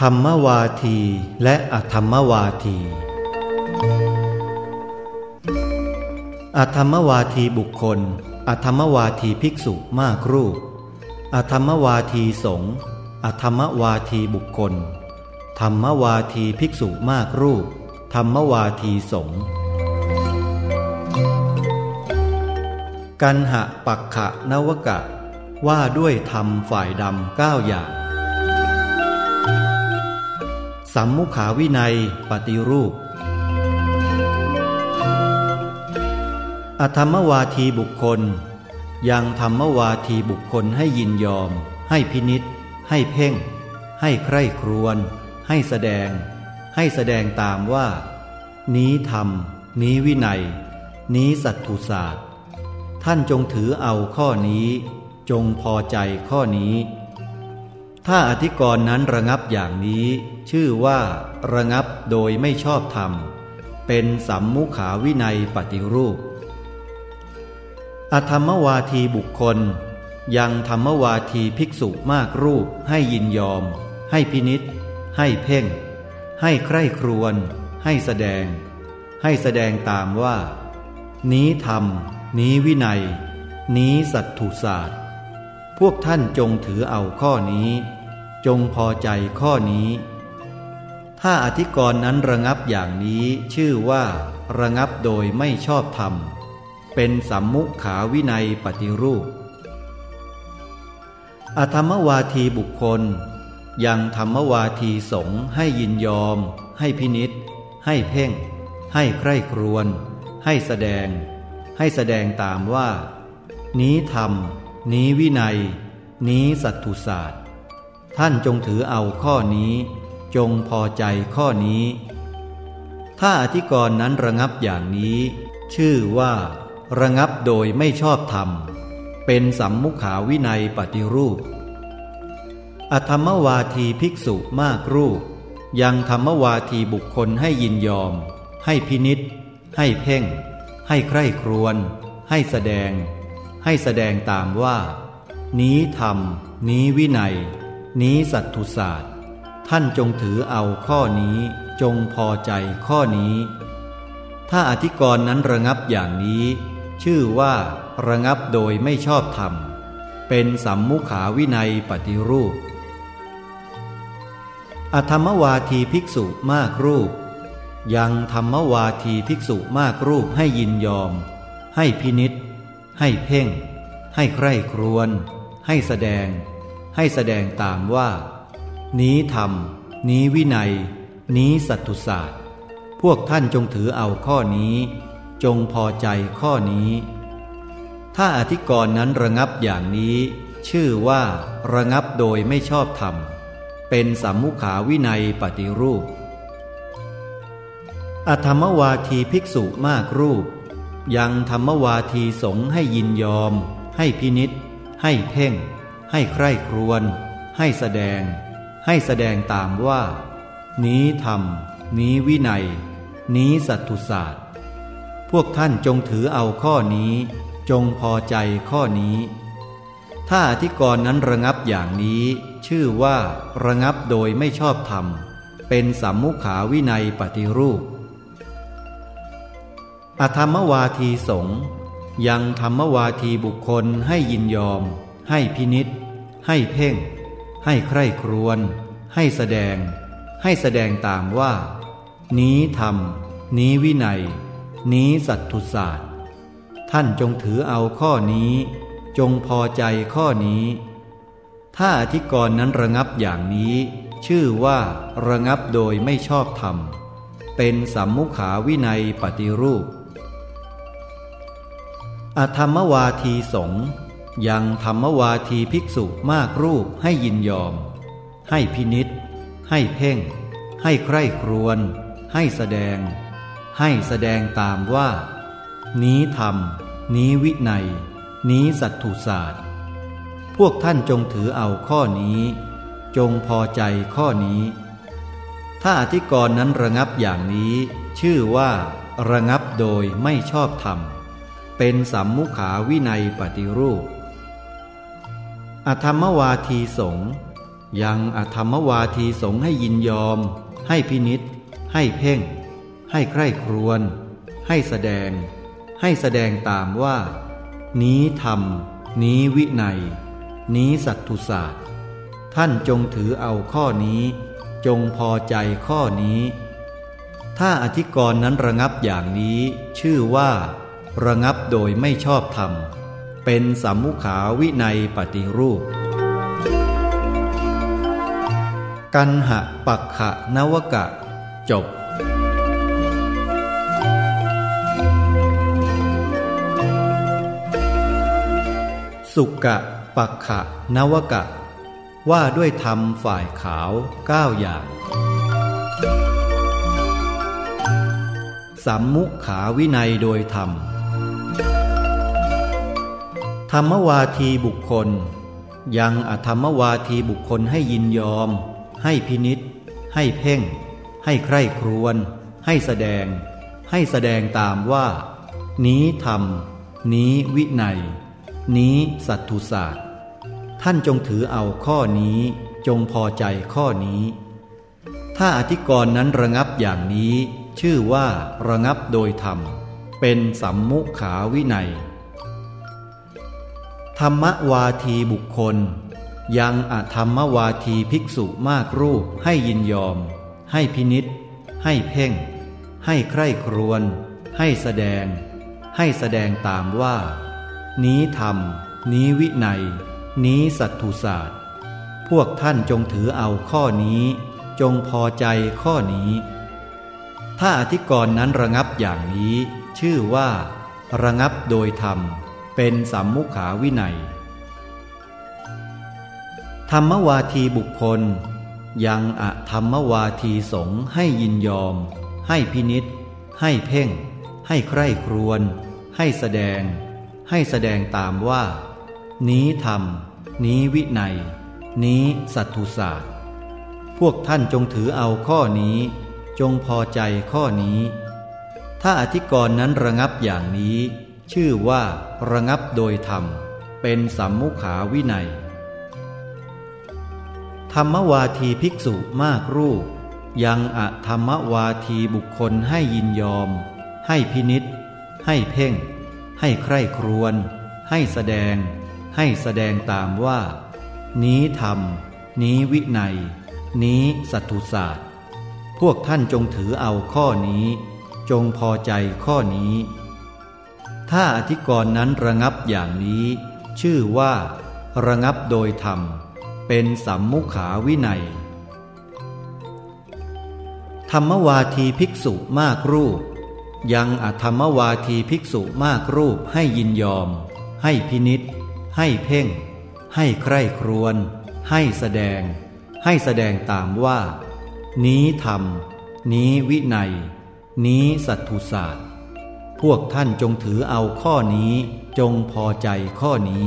ธรรมวาทีและอธรรมวาที อธรรมวาทีบุคคล อธรรมวาทีภิกษุมากรูป อธรรมวาทีสงฆ์อธรรมวาทีบุคคล ธรรมวาทีภิกษุมากรูป ธรรมวาทีสงฆ์กันหะปักขะนวกะ ว่าด้วยธรรมฝ่ายดำเก้าอย่าง สัมมุขาวินัยปฏิรูป อธรรมวาทีบุคคล ยังธรรมวาทีบุคคลให้ยินยอม ให้พินิษให้เพ่ง ให้ใคร่ครวญให้แสดง ให้แสดงตามว่า นี้ธรรม นี้วินัย นี้สัตถุศาสตร์ ท่านจงถือเอาข้อนี้ จงพอใจข้อนี้ ถ้าอธิกรณ์นั้นระงับอย่างนี้ ชื่อว่า ระงับโดยไม่ชอบธรรม เป็นสัมมุขาวินัยปฏิรูป อธรรมวาทีบุคคล ยังธรรมวาทีภิกษุมากรูป ให้ยินยอม ให้พินิษให้เพ่ง ให้ใคร่ครวญให้แสดง ให้แสดงตามว่า นี้ธรรม นี้วินัย นี้สัตถุศาสตร์ พวกท่านจงถือเอาข้อนี้ จงพอใจข้อนี้ ถ้าอธิกรณ์นั้นระงับอย่างนี้ชื่อว่า ระงับโดยไม่ชอบธรรม เป็นสัมมุขาวินัยปฏิรูป อธรรมวาทีบุคคล ยังธรรมวาทีสงให้ยินยอม ให้พินิษให้เพ่ง ให้ใคร่ครวญให้แสดง ให้แสดงตามว่า นี้ธรรม นี้วินัย นี้สัตถุศาสตร์ ท่านจงถือเอาข้อนี้ จงพอใจข้อนี้ ถ้าอธิกรณ์นั้นระงับอย่างนี้ ชื่อว่า ระงับโดยไม่ชอบธรรม เป็นสัมมุขาวินัยปฏิรูป อธรรมวาทีภิกษุมากรูป ยังธรรมวาทีบุคคลให้ยินยอม ให้พินิษให้เพ่ง ให้ใคร่ครวญให้แสดง ให้แสดงตามว่า นี้ธรรม นี้วินัย นี้สัตถุศาสตร์ ท่านจงถือเอาข้อนี้จงพอใจข้อนี้ ถ้าอธิกรณ์นั้นระงับอย่างนี้ ชื่อว่าระงับโดยไม่ชอบธรรม เป็นสัมมุขาวินัยปฏิรูป อธรรมวาทีภิกษุมากรูป ยังธรรมวาทีภิกษุมากรูปให้ยินยอม ให้พินิษให้เพ่ง ให้ใคร่ครวญให้แสดง ให้แสดงตามว่า นี้ธรรม นี้วินัย นี้สัตตุศาสตร์ พวกท่านจงถือเอาข้อนี้ จงพอใจข้อนี้ ถ้าอธิกรณ์นั้นระงับอย่างนี้ ชื่อว่าระงับโดยไม่ชอบธรรม เป็นสัมมุขาวินัยปฏิรูป อธรรมวาทีภิกษุมากรูป ยังธรรมวาทีสงให้ยินยอม ให้พินิษให้เพ่ง ให้ใคร่ครวญให้แสดง ให้แสดงตามว่า นี้ธรรม นี้วินัย นี้สัตตุศาสตร์ พวกท่านจงถือเอาข้อนี้ จงพอใจข้อนี้ ถ้าอธิกรณ์นั้นระงับอย่างนี้ ชื่อว่าระงับโดยไม่ชอบธรรม เป็นสัมมุขาวินัยปฏิรูป อธรรมวาทีสงยังธรรมวาทีบุคคลให้ยินยอม ให้พินิษ ให้เพ่ง ให้ใคร่ครวญให้แสดง ให้แสดงตามว่า นี้ธรรม นี้วินัย นี้สัตตุศาสตร์ ท่านจงถือเอาข้อนี้ จงพอใจข้อนี้ ถ้าอธิกรณ์นั้นระงับอย่างนี้ ชื่อว่าระงับโดยไม่ชอบธรรม เป็นสัมมุขาวินัยปฏิรูปอธรรมวาทีสง ยังธรรมวาทีภิกษุมากรูปให้ยินยอม ให้พินิษให้เพ่ง ให้ใคร่ครวญให้แสดง ให้แสดงตามว่า นี้ธรรม นี้วินัย นี้สัตถุศาสตร์ พวกท่านจงถือเอาข้อนี้ จงพอใจข้อนี้ ถ้าอธิกรณ์นั้นระงับอย่างนี้ ชื่อว่า ระงับโดยไม่ชอบธรรมเป็นสัมมุขาวินัยปฏิรูป อธรรมวาทีสงยังอธรรมวาทีสงให้ยินยอม ให้พินิษให้เพ่ง ให้ใคร่ครวญให้แสดง ให้แสดงตามว่า นี้ธรรม นี้วินัย นี้สัตตุศาสตร์ ท่านจงถือเอาข้อนี้ จงพอใจข้อนี้ ถ้าอธิกรณ์นั้นระงับอย่างนี้ ชื่อว่า ระงับโดยไม่ชอบธรรม เป็นสัมมุขาวินัยปฏิรูป กันหะปักขะนวกะ จบสุกะปักขะนวกะ ว่าด้วยธรรมฝ่ายขาวเก้าอย่าง สัมมุขาวินัยโดยธรรม ธรรมวาทีบุคคล ยังอธรรมวาทีบุคคลให้ยินยอม ให้พินิษให้เพ่ง ให้ใคร่ครวญให้แสดง ให้แสดงตามว่า นี้ธรรม นี้วินัย นี้สัตตุศาสตร์ ท่านจงถือเอาข้อนี้จงพอใจข้อนี้ ถ้าอธิกรณ์นั้นระงับอย่างนี้ ชื่อว่าระงับโดยธรรม เป็นสัมมุขาวินัย ธรรมวาทีบุคคล ยังอธรรมวาทีภิกษุมากรูปให้ยินยอม ให้พินิษให้เพ่ง ให้ใคร่ครวญให้แสดง ให้แสดงตามว่า นี้ธรรม นี้วินัย นี้สัตตุศาสตร์ พวกท่านจงถือเอาข้อนี้ จงพอใจข้อนี้ ถ้าอธิกรณ์นั้นระงับอย่างนี้ ชื่อว่า ระงับโดยธรรม เป็นสัมมุขาวินัย ธรรมวาทีบุคคล ยังอะธรรมวาทีสงให้ยินยอม ให้พินิษให้เพ่ง ให้ใคร่ครวญให้แสดง ให้แสดงตามว่า นี้ธรรม นี้วินัย นี้สัตตุศาสตร์ พวกท่านจงถือเอาข้อนี้ จงพอใจข้อนี้ ถ้าอธิกรณ์นั้นระงับอย่างนี้ ชื่อว่าระงับโดยธรรม เป็นสัมมุขาวินัย ธรรมวาทีภิกษุมากรูป ยังอะธรรมวาทีบุคคลให้ยินยอม ให้พินิษให้เพ่ง ให้ใคร่ครวญให้แสดง ให้แสดงตามว่า นี้ธรรม นี้วินัย นี้สัตตุศาสตร์ พวกท่านจงถือเอาข้อนี้ จงพอใจข้อนี้ ถ้าอธิกรณ์นั้นระงับอย่างนี้ ชื่อว่า ระงับโดยธรรม เป็นสัมมุขาวินัย ธรรมวาทีภิกษุมากรูป ยังอธรรมวาทีภิกษุมากรูปให้ยินยอม ให้พินิษให้เพ่ง ให้ใคร่ครวญให้แสดง ให้แสดงตามว่า นี้ธรรม นี้วินัย นี้สัตตุศาสตร์ วกท่านจงถือเอาข้อนี้จงพอใจข้อนี้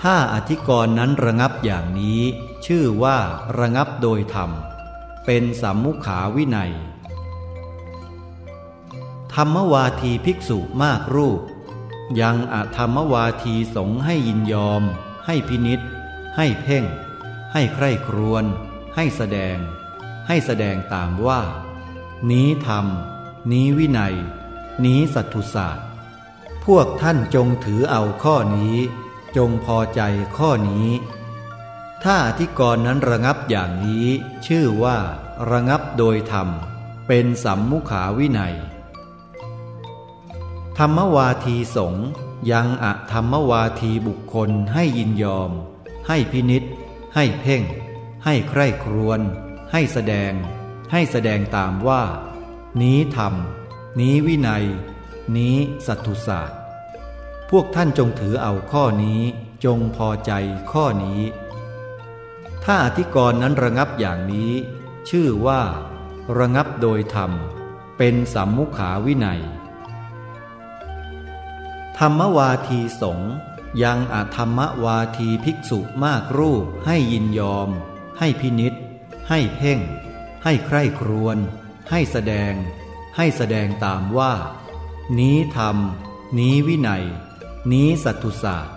ถ้าอธิกรณ์นั้นระงับอย่างนี้ ชื่อว่าระงับโดยธรรม เป็นสัมมุขาวินัย ธรรมวาทีภิกษุมากรูป ยังอธรรมวาทีสงให้ยินยอม ให้พินิษให้เพ่ง ให้ใคร่ครวญให้แสดง ให้แสดงตามว่า นี้ธรรม นี้วินัย นี้สัตตุศาสตร์ พวกท่านจงถือเอาข้อนี้ จงพอใจข้อนี้ ถ้าอธิกรณ์นั้นระงับอย่างนี้ ชื่อว่า ระงับโดยธรรม เป็นสัมมุขาวินัย ธรรมวาทีสงยังอะธรรมวาทีบุคคลให้ยินยอม ให้พินิษให้เพ่ง ให้ใคร่ครวญให้แสดง ให้แสดงตามว่า นี้ธรรม นี้วินัย นี้สัตตุศาสตร์ พวกท่านจงถือเอาข้อนี้จงพอใจข้อนี้ ถ้าอธิกรณ์นั้นระงับอย่างนี้ ชื่อว่า ระงับโดยธรรม เป็นสัมมุขาวินัย ธรรมวาทีสงยังอาธรรมวาทีภิกษุมากรูปให้ยินยอม ให้พินิษให้เพ่ง ให้ใคร่ครวญให้แสดง ให้แสดงตามว่า นี้ธรรม นี้วินัย นี้สัตตุศาสตร์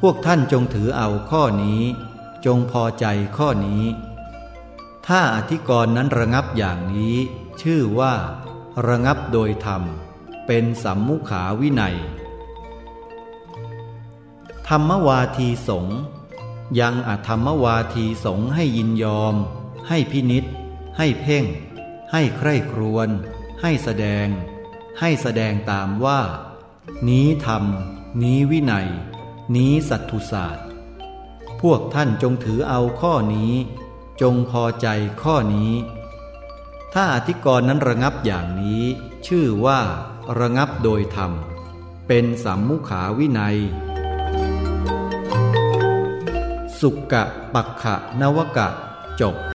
พวกท่านจงถือเอาข้อนี้ จงพอใจข้อนี้ ถ้าอธิกรณ์นั้นระงับอย่างนี้ ชื่อว่า ระงับโดยธรรม เป็นสัมมุขาวินัย ธรรมวาทีสงยังอธรรมวาทีสงให้ยินยอม ให้พินิษให้เพ่ง ให้ใคร่ครวญ ให้แสดง ให้แสดงตามว่า นี้ธรรม นี้วินัย นี้สัตถุศาสตร์ พวกท่านจงถือเอาข้อนี้ จงพอใจข้อนี้ ถ้าอธิกรณ์นั้นระงับอย่างนี้ ชื่อว่า ระงับโดยธรรม เป็นสัมมุขาวินัย สุกะปักขะนวกะจบ